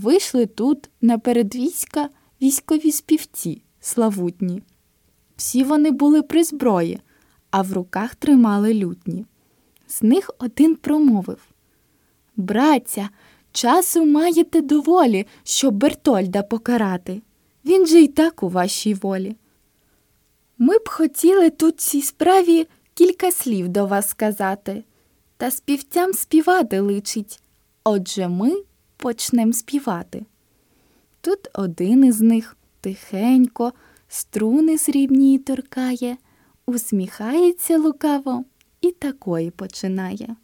вийшли тут на передвійська військові співці славутні. Всі вони були при зброї, а в руках тримали лютні. З них один промовив Братця, часу маєте доволі, щоб Бертольда покарати. Він же й так у вашій волі. Ми б хотіли тут цій справі кілька слів до вас сказати, та співцям співати личить. Отже ми почнем співати. Тут один із них тихенько, струни срібні торкає, усміхається лукаво і такої починає.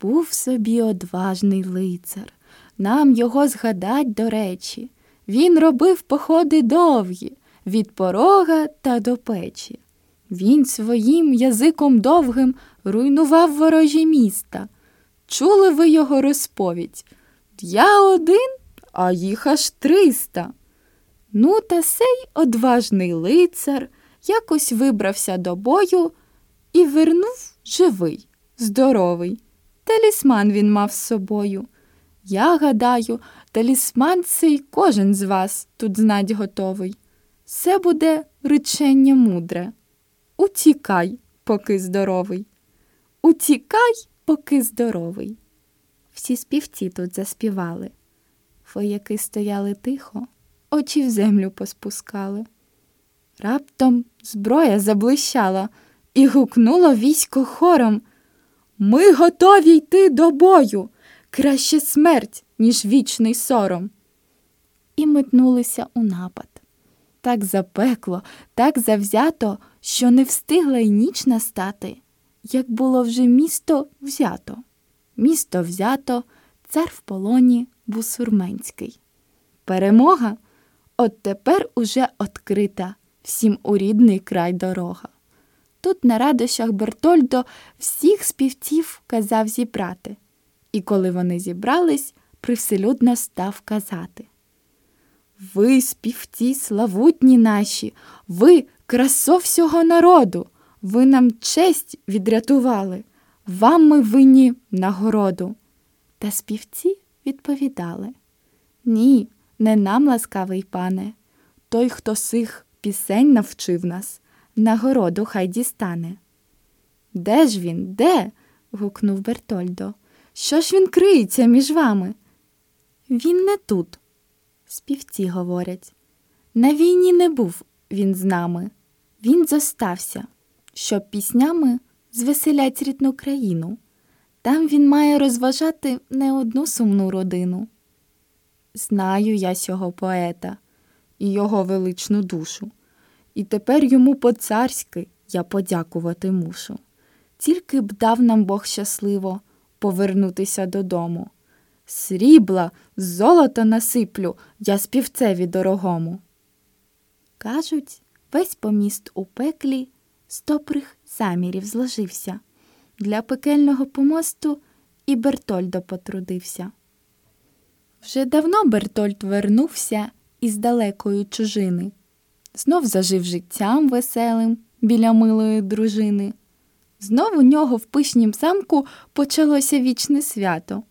Був собі одважний лицар, нам його згадать до речі. Він робив походи довгі від порога та до печі. Він своїм язиком довгим руйнував ворожі міста. Чули ви його розповідь? Я один, а їх аж триста. Ну, та сей одважний лицар якось вибрався до бою і вернув живий, здоровий. Талісман він мав з собою. Я гадаю, талісман цей кожен з вас тут знать готовий. Це буде речення мудре. Утікай, поки здоровий. Утікай, поки здоровий. Всі співці тут заспівали. Вояки стояли тихо, очі в землю поспускали. Раптом зброя заблищала і гукнуло військо хором. Ми готові йти до бою. Краще смерть, ніж вічний сором. І метнулися у напад. Так запекло, так завзято, що не встигла й ніч настати, як було вже місто взято. Місто взято, цар в полоні бусурменський. Перемога от тепер уже открита всім у рідний край дорога. Тут на радощах Бертольдо всіх співців казав зібрати, і коли вони зібрались, привселюдно став казати. Ви, співці, славутні наші, ви красо всього народу, ви нам честь відрятували, вам ми винні нагороду. Та співці відповідали Ні, не нам, ласкавий пане, той, хто сих пісень навчив нас, нагороду хай дістане. Де ж він, де? гукнув Бертольдо. Що ж він криється між вами? Він не тут, співці говорять. На війні не був він з нами, він зостався, щоб піснями звеселять рідну країну. Там він має розважати не одну сумну родину. Знаю я сього поета і його величну душу, і тепер йому по царськи я подякувати мушу. Тільки б дав нам Бог щасливо повернутися додому. Срібла, золота насиплю я співцеві дорогому. Кажуть, весь поміст у пеклі стоприх замірів зложився. Для пекельного помосту і Бертольдо потрудився. Вже давно Бертольд вернувся із далекої чужини, знов зажив життям веселим біля милої дружини. Знов у нього в пишнім замку почалося вічне свято.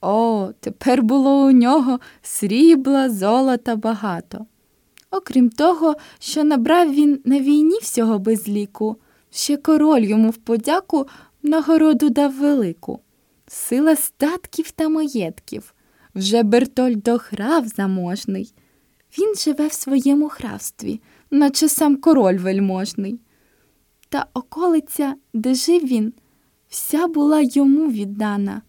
О, тепер було у нього срібла, золота багато. Окрім того, що набрав він на війні всього без ліку, ще король йому в подяку нагороду дав велику. Сила статків та маєтків. Вже Бертольд дограв заможний. Він живе в своєму хравстві, наче сам король вельможний. Та околиця, де жив він, вся була йому віддана.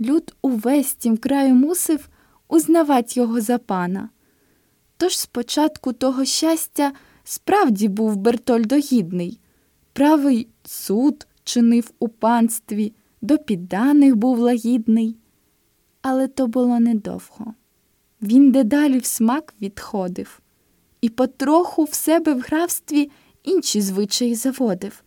Люд увесь тім краю мусив узнавать його за пана. Тож спочатку того щастя справді був Бертольдо гідний. Правий суд чинив у панстві, до підданих був лагідний. Але то було недовго. Він дедалі в смак відходив, і потроху в себе в графстві інші звичаї заводив.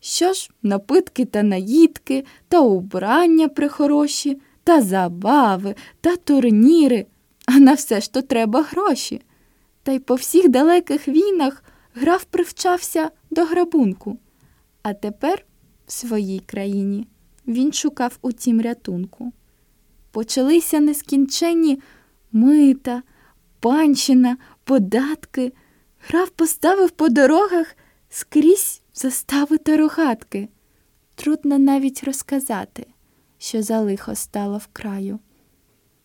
Що ж, напитки та наїдки, та убрання прихороші, та забави, та турніри, а на все ж то треба гроші. Та й по всіх далеких війнах граф привчався до грабунку. А тепер в своїй країні він шукав у тім рятунку. Почалися нескінченні мита, панщина, податки. Граф поставив по дорогах скрізь застави та рогатки. Трудно навіть розказати, що за лихо стало в краю.